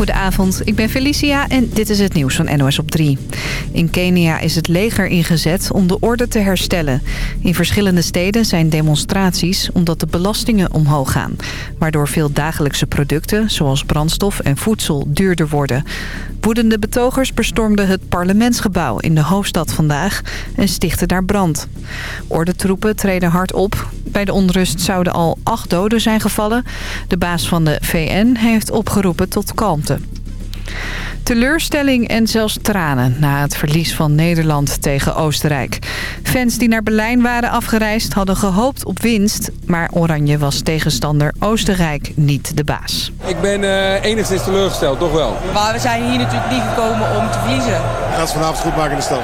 Goedenavond, ik ben Felicia en dit is het nieuws van NOS op 3. In Kenia is het leger ingezet om de orde te herstellen. In verschillende steden zijn demonstraties omdat de belastingen omhoog gaan. Waardoor veel dagelijkse producten, zoals brandstof en voedsel, duurder worden. Woedende betogers bestormden het parlementsgebouw in de hoofdstad vandaag en stichten daar brand. Ordentroepen treden hard op. Bij de onrust zouden al acht doden zijn gevallen. De baas van de VN heeft opgeroepen tot kalmte. Teleurstelling en zelfs tranen na het verlies van Nederland tegen Oostenrijk. Fans die naar Berlijn waren afgereisd hadden gehoopt op winst... maar Oranje was tegenstander Oostenrijk niet de baas. Ik ben uh, enigszins teleurgesteld, toch wel. Maar we zijn hier natuurlijk niet gekomen om te verliezen. Het vanavond goed maken in de stad.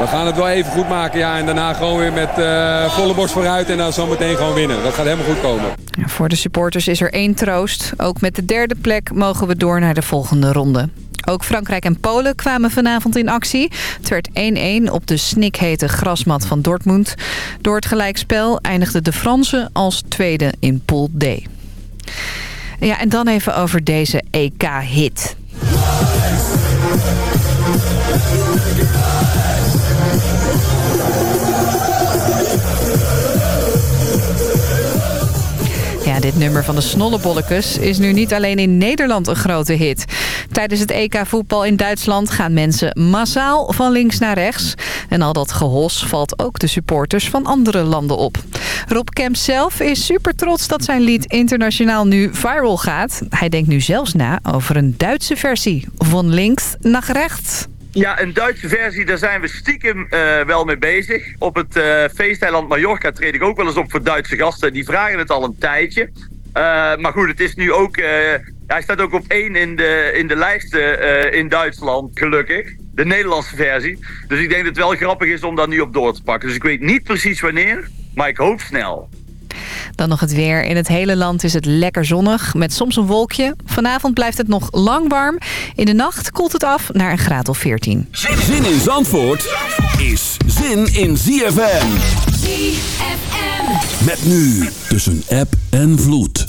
We gaan het wel even goed maken, ja. En daarna gewoon weer met uh, volle borst vooruit en dan zometeen gewoon winnen. Dat gaat helemaal goed komen. Voor de supporters is er één troost. Ook met de derde plek mogen we door naar de volgende ronde. Ook Frankrijk en Polen kwamen vanavond in actie. Het werd 1-1 op de snikhete grasmat van Dortmund. Door het gelijkspel eindigden de Fransen als tweede in Pool D. Ja, en dan even over deze EK-hit. Dit nummer van de Snollebollekes is nu niet alleen in Nederland een grote hit. Tijdens het EK voetbal in Duitsland gaan mensen massaal van links naar rechts. En al dat gehos valt ook de supporters van andere landen op. Rob Kemp zelf is super trots dat zijn lied internationaal nu viral gaat. Hij denkt nu zelfs na over een Duitse versie. Van links naar rechts. Ja, een Duitse versie, daar zijn we stiekem uh, wel mee bezig. Op het uh, feesteiland Mallorca treed ik ook wel eens op voor Duitse gasten. Die vragen het al een tijdje. Uh, maar goed, het is nu ook... hij staat ook op één in de, in de lijsten in Duitsland, gelukkig. De Nederlandse versie. Dus ik denk dat het wel grappig is om daar nu op door te pakken. Dus ik weet niet precies wanneer, maar ik hoop snel. Dan nog het weer. In het hele land is het lekker zonnig, met soms een wolkje. Vanavond blijft het nog lang warm. In de nacht koelt het af naar een graad of 14. Zin in Zandvoort is zin in ZFM. ZFM. Met nu tussen app en vloed.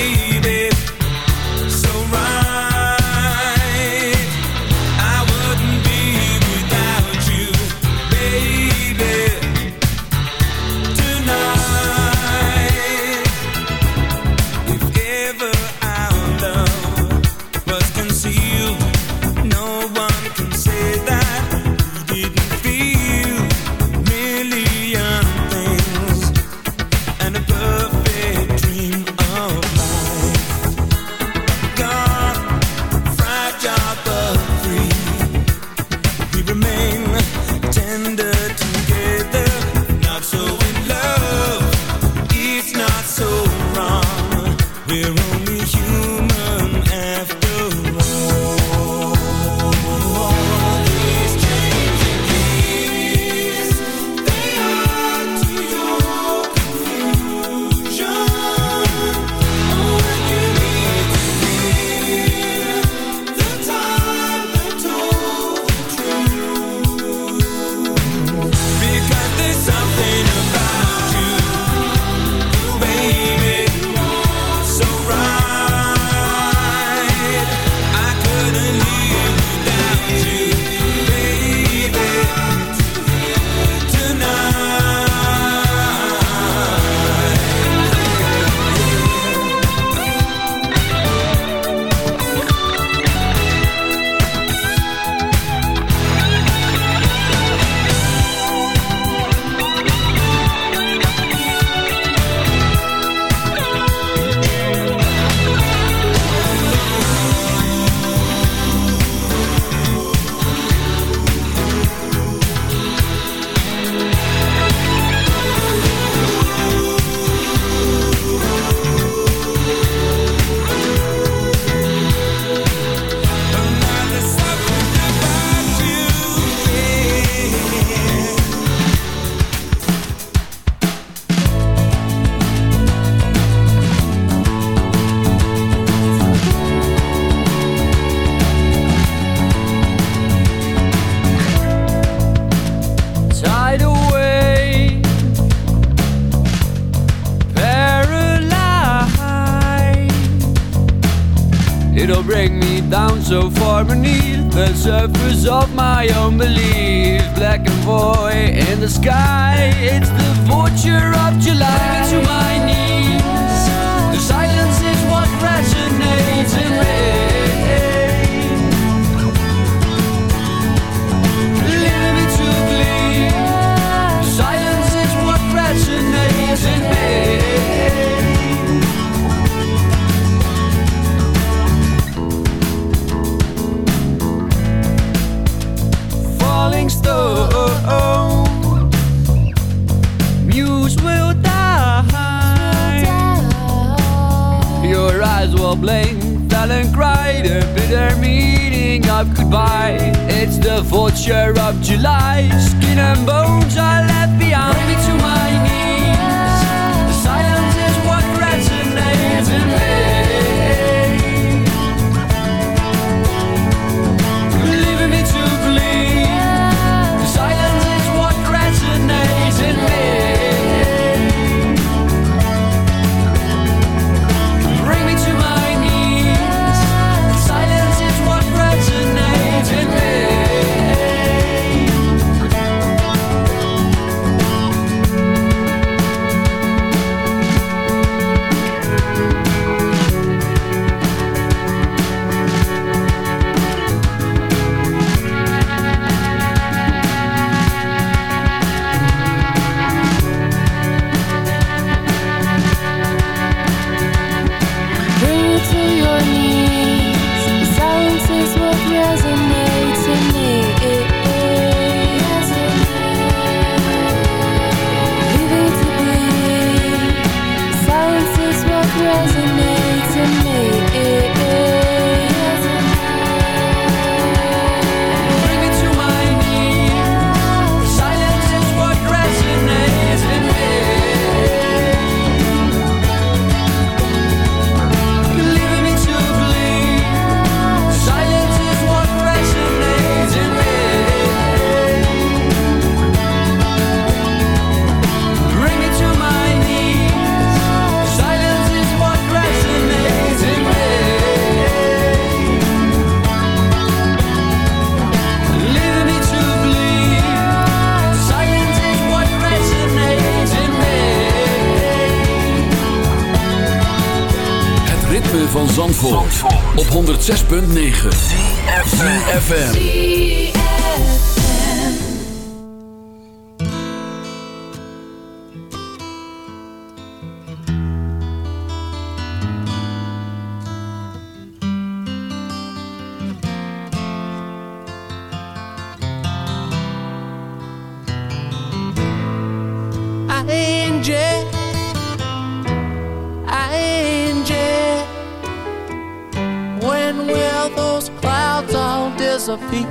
you my own belief. Black and void in the sky, it's the vulture of July. Of goodbye. It's the vulture of July, skin and bones are left behind. Bündnis. will those clouds all disappear?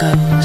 Goes.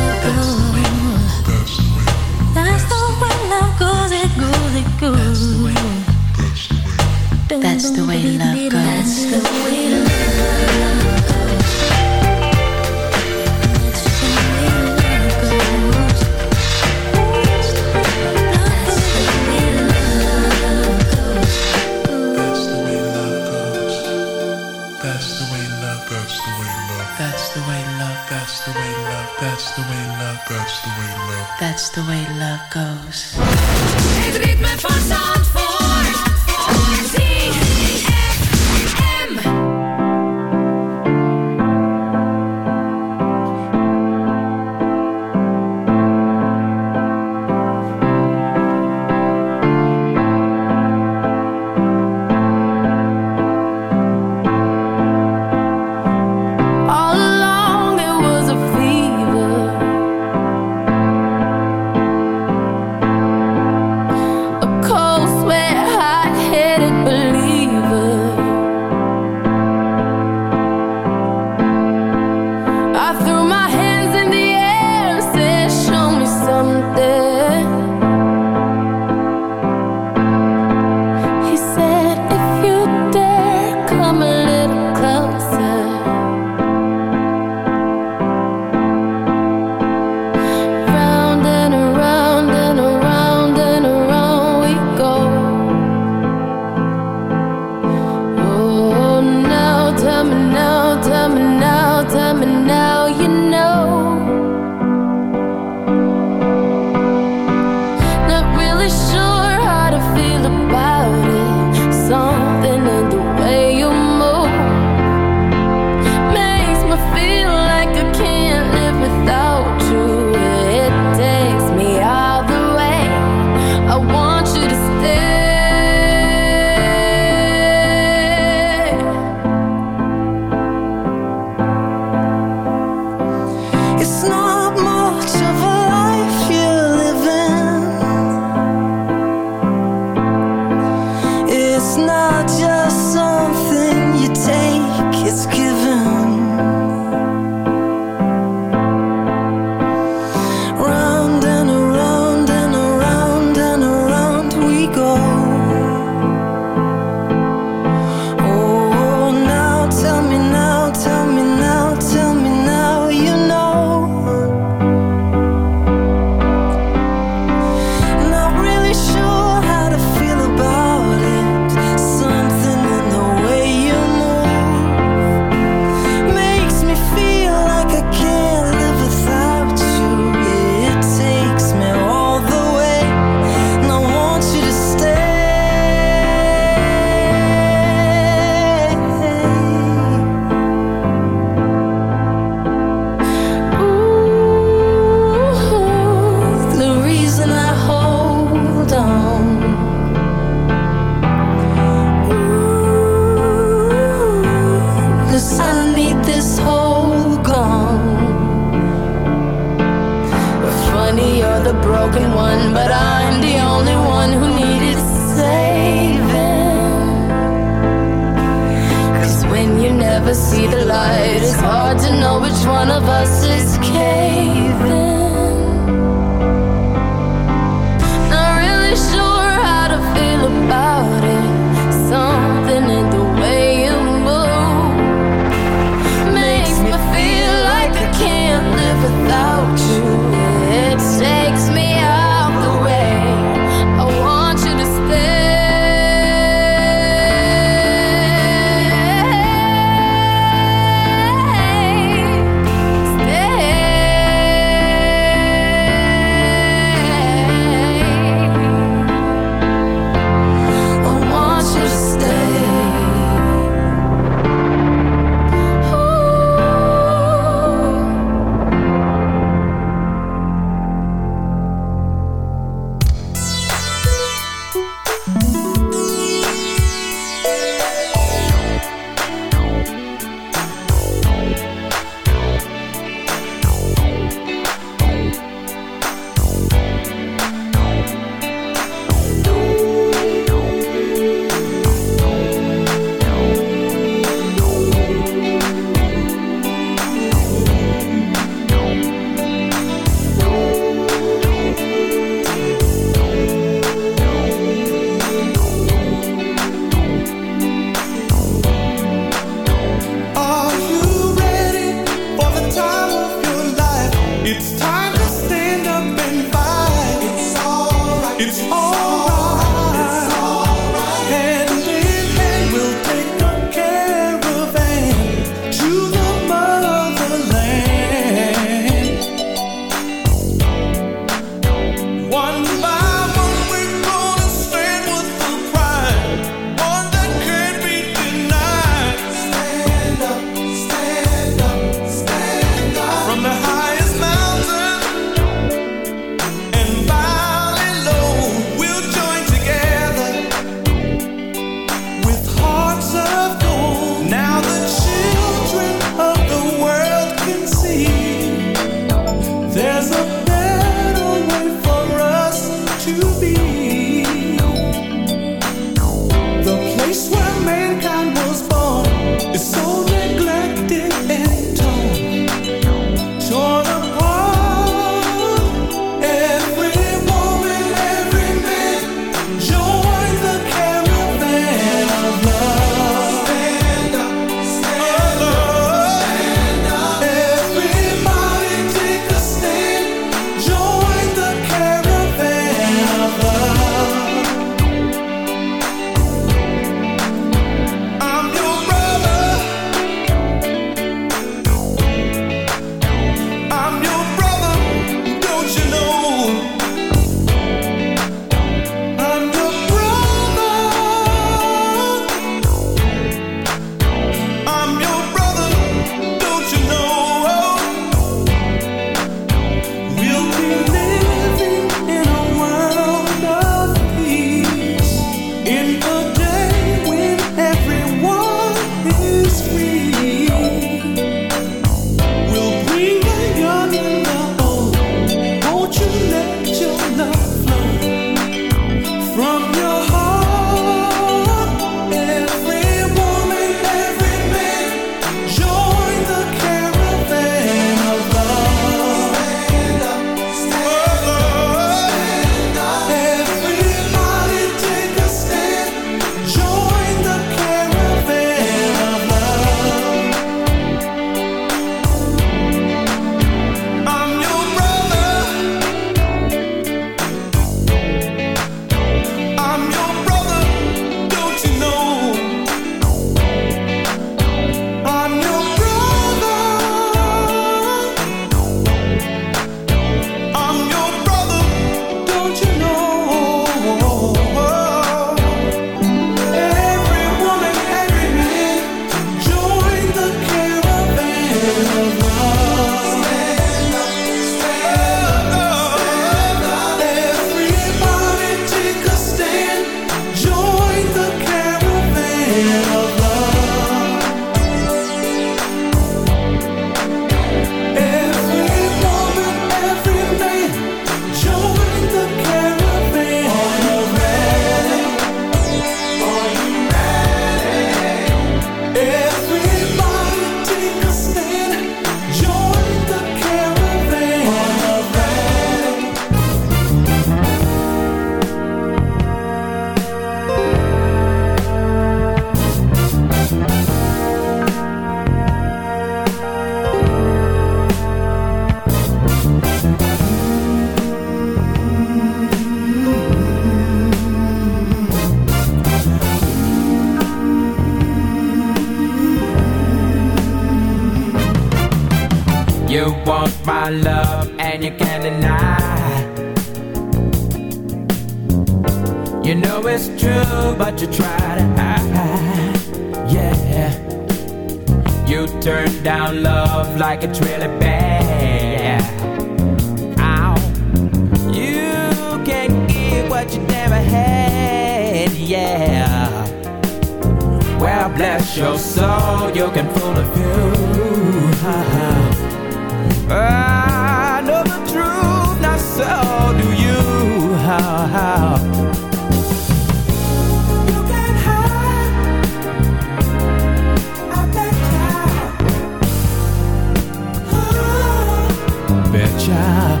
child.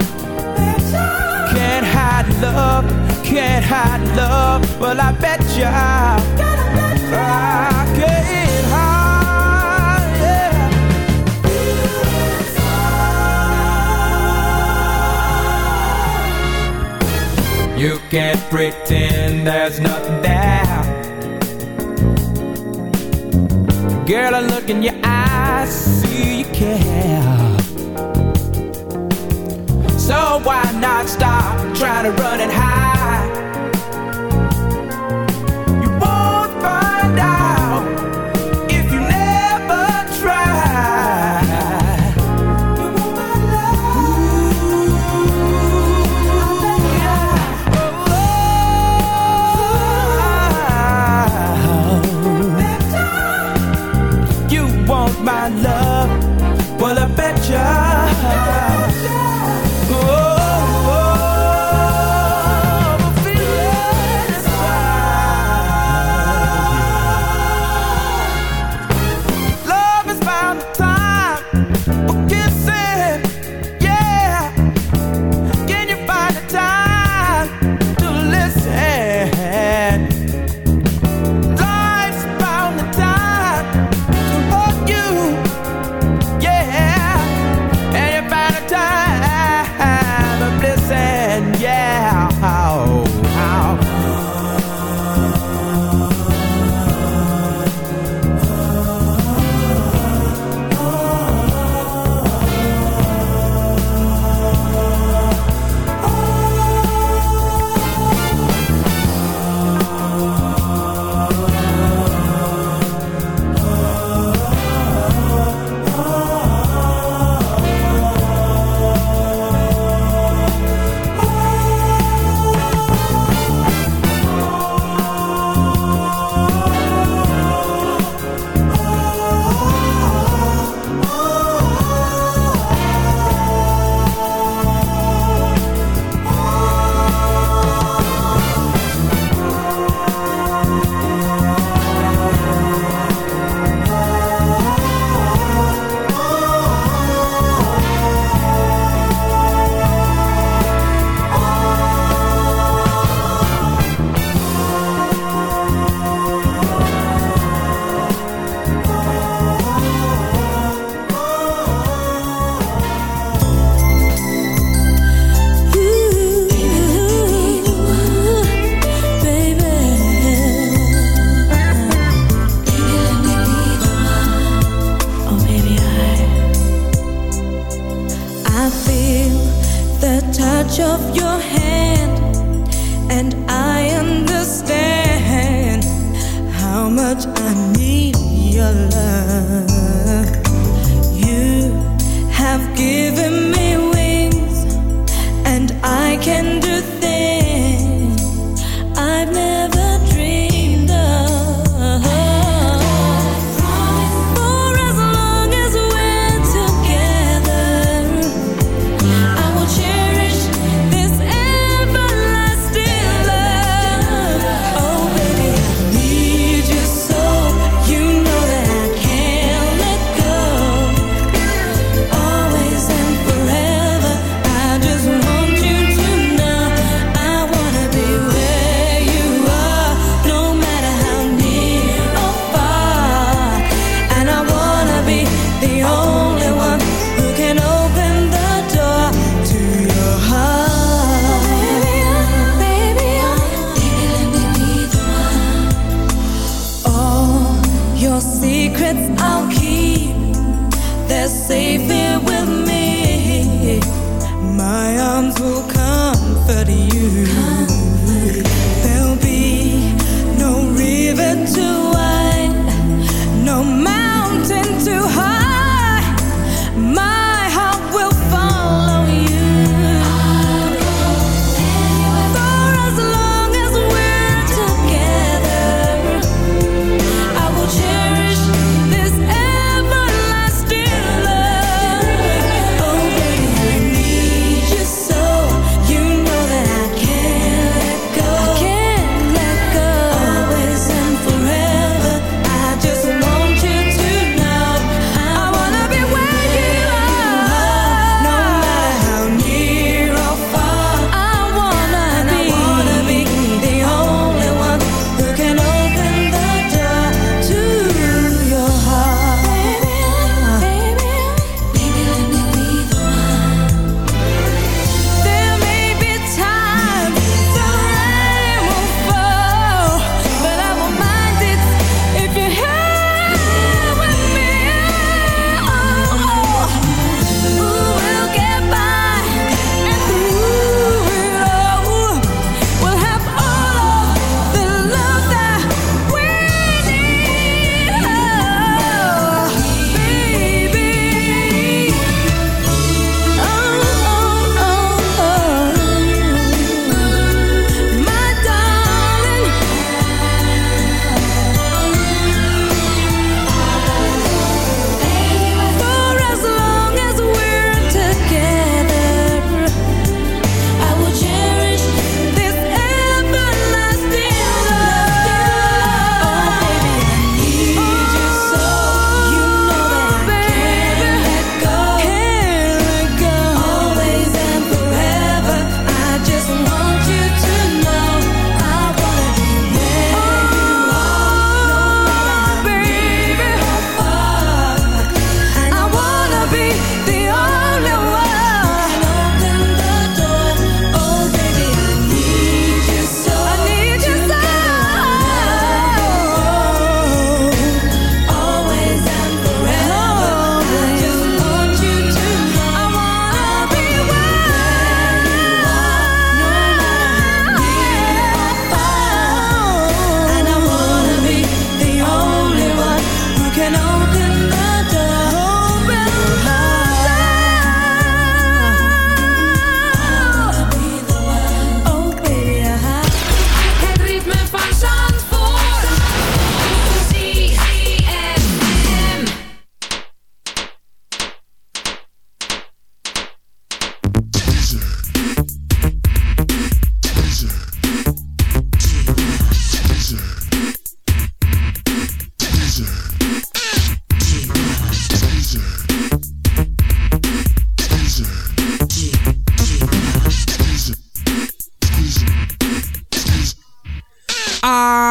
Can't hide love, can't hide love. Well, I bet you can't hide. Yeah. You can't pretend there's nothing there. Girl, I look in your eyes, see you care. So why not stop? Try to run and hide.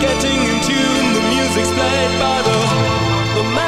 getting in tune. The music's played by the, the madman.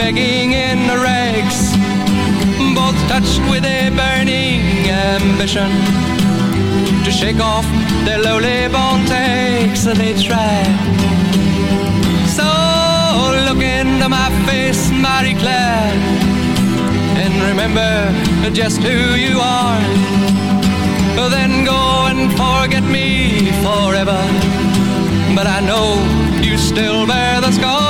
begging in the rags, both touched with a burning ambition to shake off their lowly bone takes and they try. So look into my face, Marie Claire, and remember just who you are. Then go and forget me forever. But I know you still bear the scar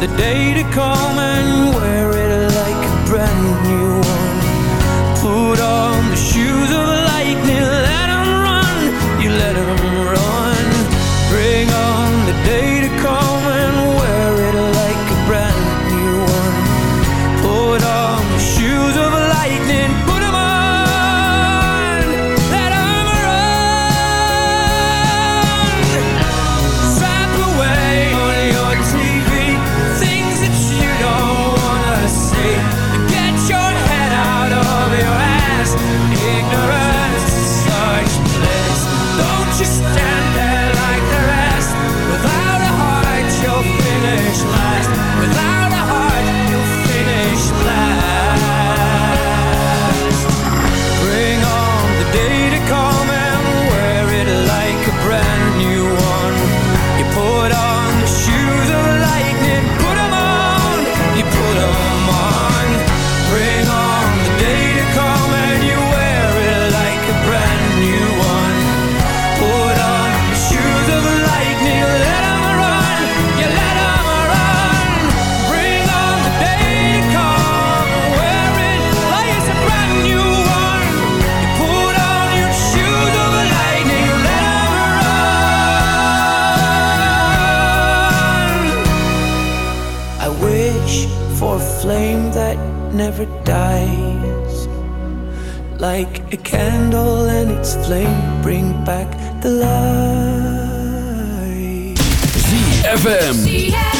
the day to come never dies. Like a candle and its flame bring back the light. ZFM.